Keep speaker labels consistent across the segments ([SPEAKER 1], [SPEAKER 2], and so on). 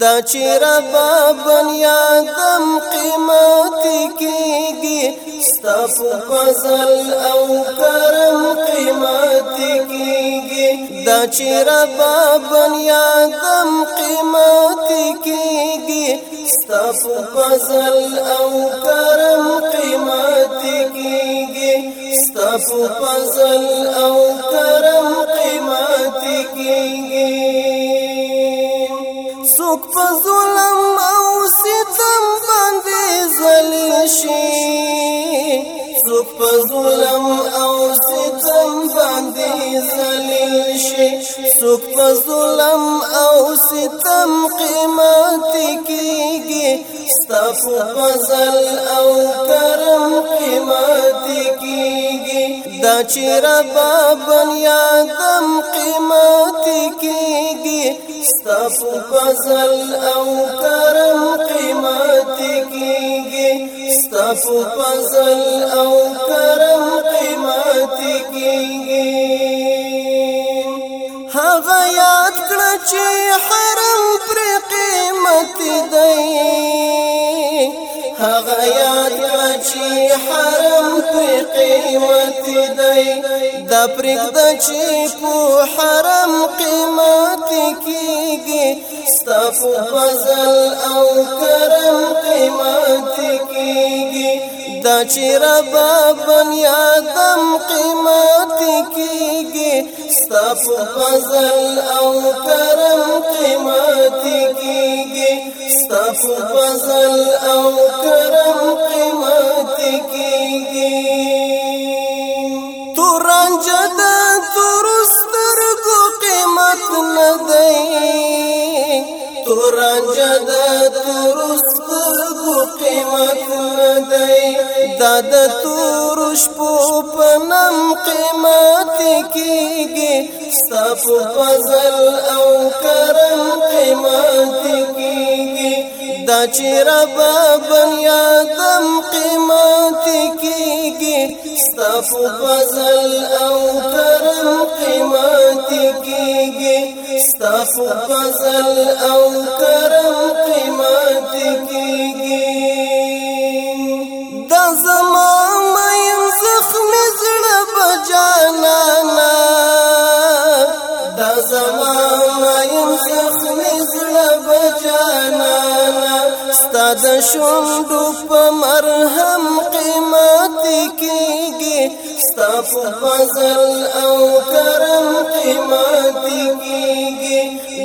[SPEAKER 1] دا چې رب دم قیمت کېږي ستاسو فضل او کرم قیمت کیگی دا چې رب فضل او کرم قیمت کیگی فضل او کرم څوک په ظلم او ستم باندې ذلیل شي څوک په ظلم او ستم باندې ذلیل شي څوک په ظلم او ستم قیمت کیږي ستاسو فضل او کرم قیمت کیږي دا چې رب بنیادم قیمت کیږي ستاسو فضل او کرم قیمت کیږي ستاسو فضل او کرم قیمت کیږي هغه یاد کړه چې حرم پر قیمت دی هغه یاد کړه چې حرم پر قیمت دی دا پرېږده چې په حرم قیمت کیږي ستاسو فضل او کرم قیمت کیږي دا چې رب بنیادم قیمت کیږي ستاسو فضل او کرم قیمت کیږي ستاسو فضل او کرم قیمت قیمت ندی دا د تور شپو په نم قیمت کیږي ستاپ فضل او کرم قیمت کیږي دا چې رب بنیادم قیمت کیږي ستاپ فضل او کرم قیمت کیږي ستاپ فضل او کرم قیمت کیږي شوندو په مرهم قیمت کېږي ستا په فضل او کرم قیمت کېږي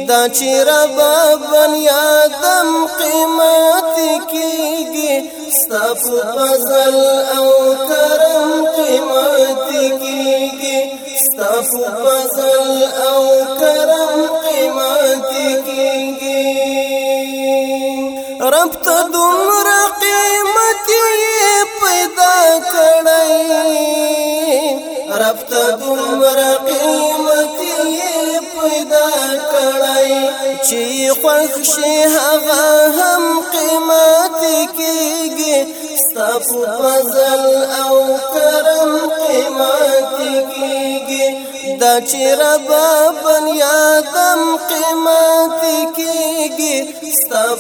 [SPEAKER 1] دا چې رب بنیادم قیمت کېږي ستا په فضل او کرم قیمت کېږي ستا په فضل او کرم قیمت رب ته دومره قیمت یې پیدا کړی رب ته دومره قیمت یې پیدا کړی چې خوښ شي هغه هم قیمت کېږي ستاسو فضل او کرم قیمت کېږي دا چې رب بنیا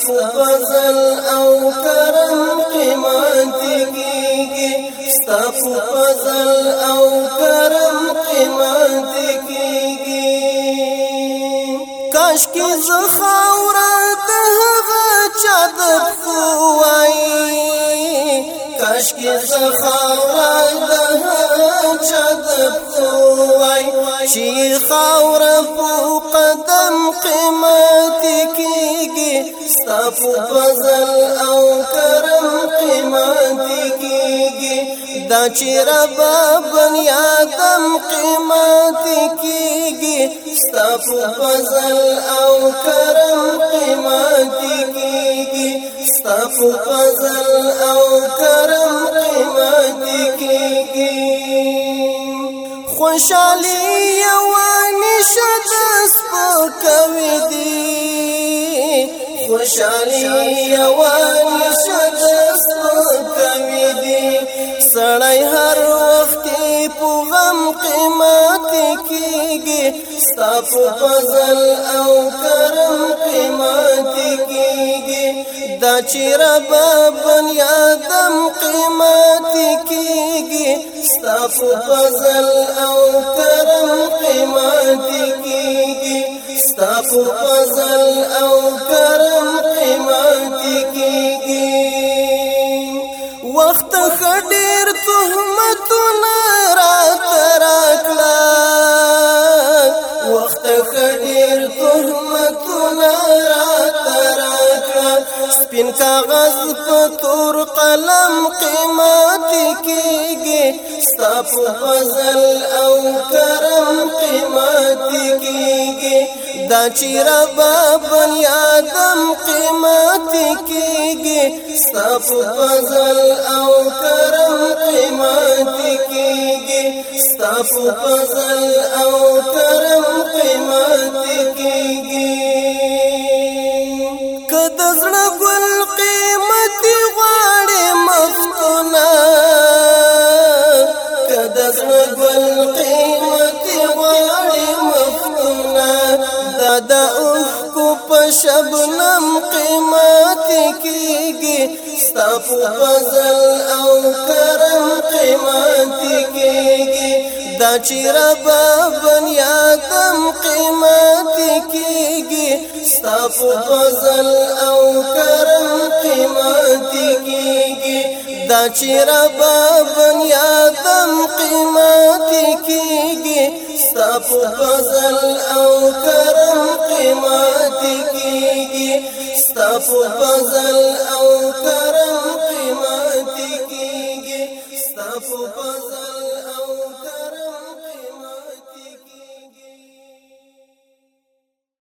[SPEAKER 1] فضل او کرم قیمت کیږي ستا فضل او کرم قیمت کیږي کاش کې زخاور ته هغه چا د خوای کاش کې زخاور ته هغه چا د خوای چې خاور په قدم قیمت کیږي ستاسو فضل او کرم قیمتي کیږي دا چې رب بنیادم قیمتي کیږي ستاسو فضل او کرم قیمتي کیږي ستاسو فضل او کرم قیمتي کیږي خوشالي یو نشه داس په کوي دي خوشالي یوان شدس کمی دی سړی هر وخت په غم قیمت کیږي ستاسو فضل او کرم قیمت کیږي دا چې رب بنیادم قیمت کیږي ستاسو فضل او کرم قیمت کیږي ستا په فضل او کرم قیمتي کیږي وخت خډیر تهمتونه را تراکلا وخت خډیر تهمتونه را تراکلا سپین کاغذ په تور قلم قیمتي کیږي ستا په فضل او کرم دا چې رب بل یادم قیمت کیږي ستاف فضل او کرم قیمت کیږي ستاف فضل او کرم قیمت کیږي شبنم قیمت کیږي ستا په غزل او کرم قیمت کیږي دا چې رب بنیادم قیمت کیږي ستا په غزل او کرم قیمت کیږي دا چې رب بنیادم قیمت کیږي ستا په فضل او کرم قیمت کیږي ستا په فضل او کرم قیمت